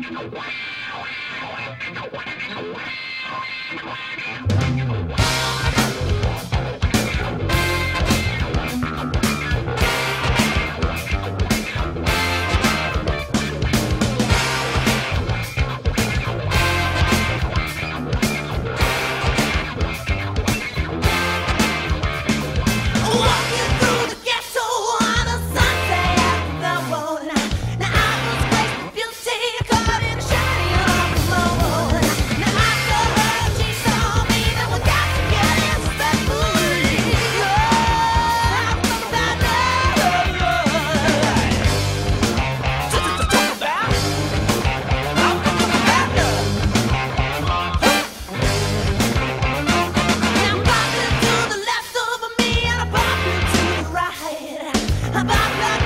Wow. about that.